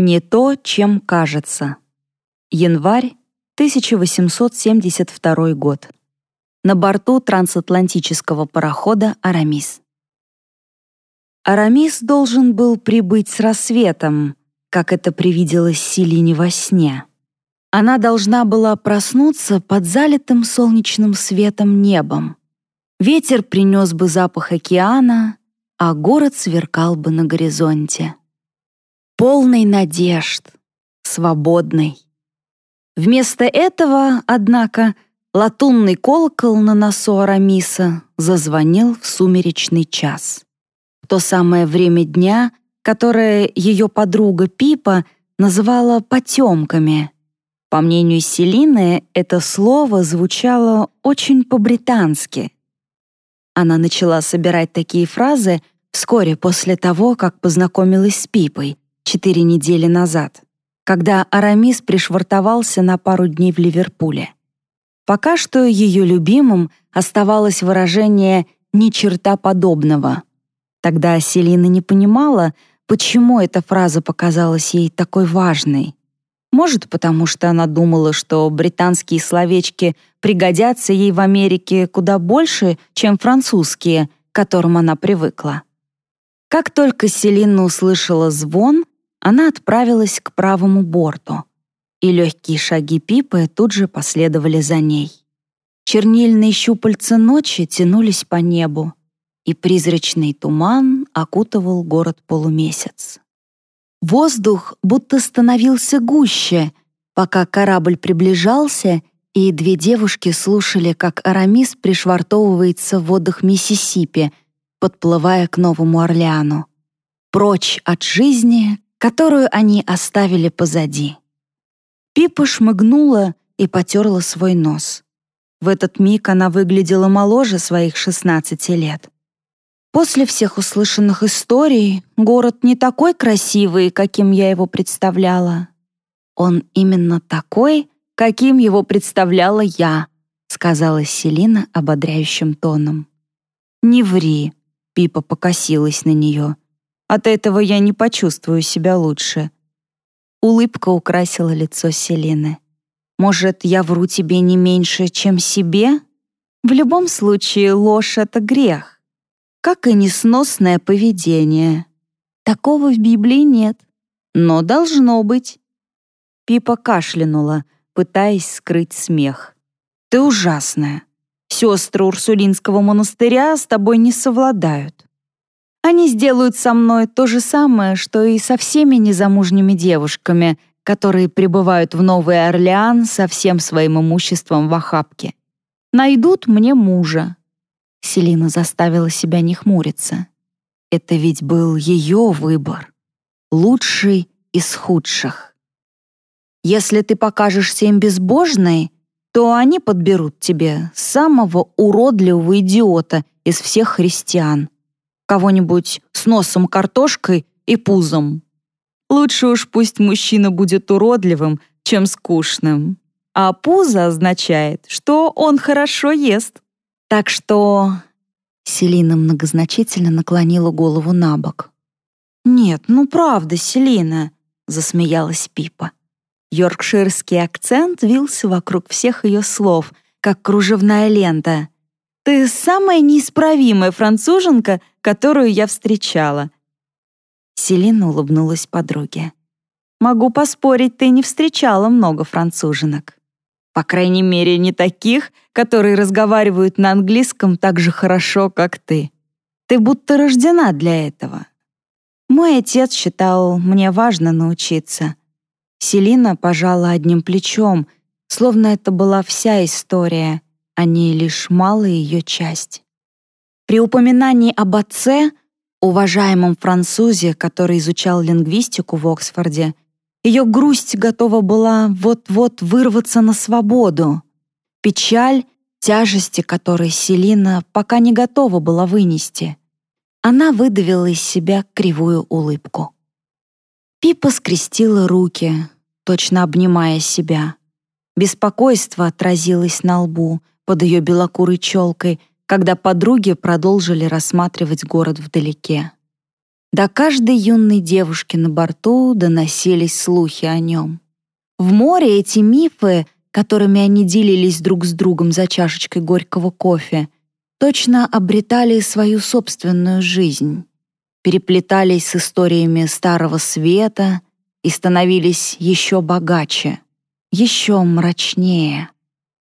Не то, чем кажется. Январь 1872 год. На борту трансатлантического парохода «Арамис». Арамис должен был прибыть с рассветом, как это привиделось Селине во сне. Она должна была проснуться под залитым солнечным светом небом. Ветер принес бы запах океана, а город сверкал бы на горизонте. Полный надежд, свободный. Вместо этого, однако, латунный колокол на носу Арамиса зазвонил в сумеречный час. В то самое время дня, которое ее подруга Пипа называла «потемками», по мнению Селины, это слово звучало очень по-британски. Она начала собирать такие фразы вскоре после того, как познакомилась с Пипой четыре недели назад, когда Арамис пришвартовался на пару дней в Ливерпуле. Пока что ее любимым оставалось выражение «ни черта подобного». Тогда Селина не понимала, почему эта фраза показалась ей такой важной. Может, потому что она думала, что британские словечки пригодятся ей в Америке куда больше, чем французские, к которым она привыкла. Как только Селина услышала звон, она отправилась к правому борту, и легкие шаги Пипы тут же последовали за ней. Чернильные щупальца ночи тянулись по небу, и призрачный туман окутывал город полумесяц. Воздух будто становился гуще, пока корабль приближался, и две девушки слушали, как Арамис пришвартовывается в водах Миссисипи, подплывая к Новому Орлеану. Прочь от жизни, которую они оставили позади. Пипа шмыгнула и потерла свой нос. В этот миг она выглядела моложе своих 16 лет. После всех услышанных историй город не такой красивый, каким я его представляла. Он именно такой, каким его представляла я, сказала Селина ободряющим тоном. Не ври, Пипа покосилась на нее. От этого я не почувствую себя лучше. Улыбка украсила лицо Селины. Может, я вру тебе не меньше, чем себе? В любом случае, ложь — это грех как и несносное поведение. Такого в Библии нет, но должно быть. Пипа кашлянула, пытаясь скрыть смех. «Ты ужасная. Сестры Урсулинского монастыря с тобой не совладают. Они сделают со мной то же самое, что и со всеми незамужними девушками, которые прибывают в Новый Орлеан со всем своим имуществом в охапке. Найдут мне мужа, Селина заставила себя не хмуриться. Это ведь был ее выбор. Лучший из худших. Если ты покажешься им безбожной, то они подберут тебе самого уродливого идиота из всех христиан. Кого-нибудь с носом картошкой и пузом. Лучше уж пусть мужчина будет уродливым, чем скучным. А пузо означает, что он хорошо ест. Так что...» Селина многозначительно наклонила голову на бок. «Нет, ну правда, Селина», — засмеялась Пипа. Йоркширский акцент вился вокруг всех ее слов, как кружевная лента. «Ты самая неисправимая француженка, которую я встречала». Селина улыбнулась подруге. «Могу поспорить, ты не встречала много француженок». По крайней мере, не таких, которые разговаривают на английском так же хорошо, как ты. Ты будто рождена для этого. Мой отец считал, мне важно научиться. Селина пожала одним плечом, словно это была вся история, не лишь малая ее часть. При упоминании об отце, уважаемом французе, который изучал лингвистику в Оксфорде, ее грусть готова была вот-вот вырваться на свободу. Печаль, тяжести которой Селина пока не готова была вынести. Она выдавила из себя кривую улыбку. Пипа скрестила руки, точно обнимая себя. Беспокойство отразилось на лбу под ее белокурой челкой, когда подруги продолжили рассматривать город вдалеке. До каждой юной девушки на борту доносились слухи о нем. В море эти мифы, которыми они делились друг с другом за чашечкой горького кофе, точно обретали свою собственную жизнь, переплетались с историями Старого Света и становились еще богаче, еще мрачнее.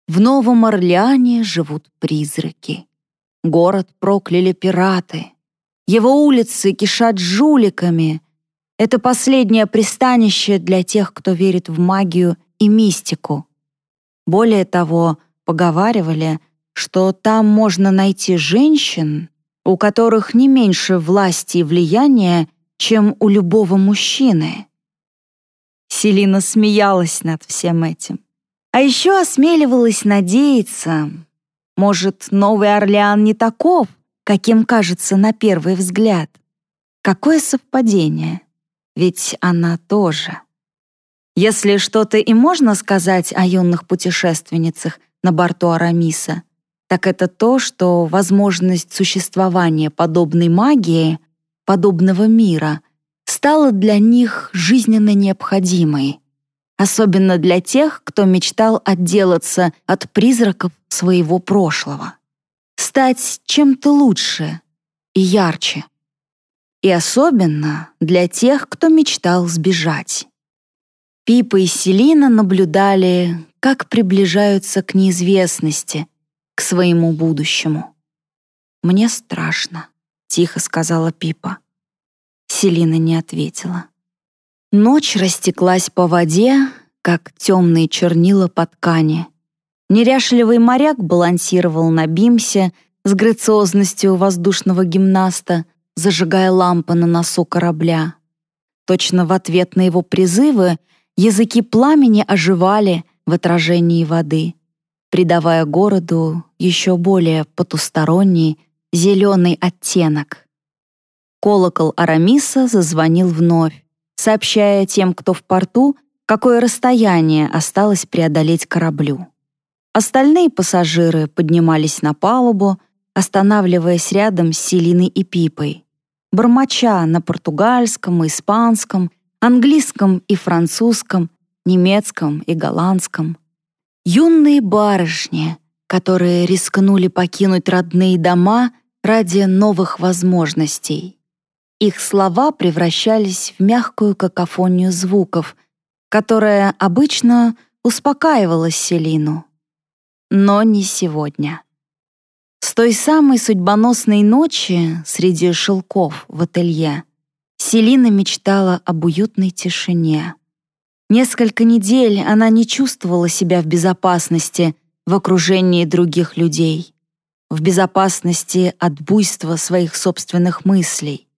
В Новом Орлеане живут призраки. Город прокляли пираты. Его улицы кишат жуликами. Это последнее пристанище для тех, кто верит в магию и мистику. Более того, поговаривали, что там можно найти женщин, у которых не меньше власти и влияния, чем у любого мужчины. Селина смеялась над всем этим. А еще осмеливалась надеяться. Может, Новый Орлеан не таков, каким кажется на первый взгляд. Какое совпадение? Ведь она тоже. Если что-то и можно сказать о юных путешественницах на борту Арамиса, так это то, что возможность существования подобной магии, подобного мира, стала для них жизненно необходимой, особенно для тех, кто мечтал отделаться от призраков своего прошлого стать чем-то лучше и ярче. И особенно для тех, кто мечтал сбежать. Пипа и Селина наблюдали, как приближаются к неизвестности, к своему будущему. «Мне страшно», — тихо сказала Пипа. Селина не ответила. Ночь растеклась по воде, как темные чернила по ткани — Неряшливый моряк балансировал на бимсе с грациозностью воздушного гимнаста, зажигая лампы на носу корабля. Точно в ответ на его призывы языки пламени оживали в отражении воды, придавая городу еще более потусторонний зеленый оттенок. Колокол Арамиса зазвонил вновь, сообщая тем, кто в порту, какое расстояние осталось преодолеть кораблю. Остальные пассажиры поднимались на палубу, останавливаясь рядом с Селиной и Пипой. Бормоча на португальском, испанском, английском и французском, немецком и голландском. Юные барышни, которые рискнули покинуть родные дома ради новых возможностей. Их слова превращались в мягкую какофонию звуков, которая обычно успокаивала Селину но не сегодня. С той самой судьбоносной ночи среди шелков в ателье Селина мечтала об уютной тишине. Несколько недель она не чувствовала себя в безопасности в окружении других людей, в безопасности от буйства своих собственных мыслей.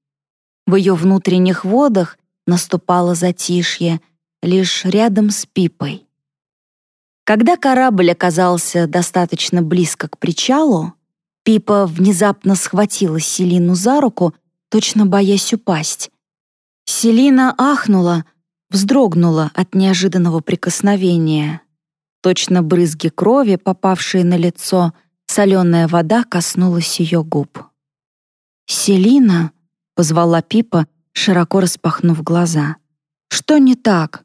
В ее внутренних водах наступало затишье лишь рядом с Пипой. Когда корабль оказался достаточно близко к причалу, Пипа внезапно схватила Селину за руку, точно боясь упасть. Селина ахнула, вздрогнула от неожиданного прикосновения. Точно брызги крови, попавшие на лицо, соленая вода коснулась ее губ. «Селина», — позвала Пипа, широко распахнув глаза. «Что не так?»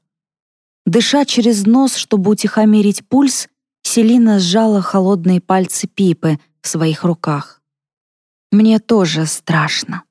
Дыша через нос, чтобы утихомирить пульс, Селина сжала холодные пальцы Пипы в своих руках. «Мне тоже страшно».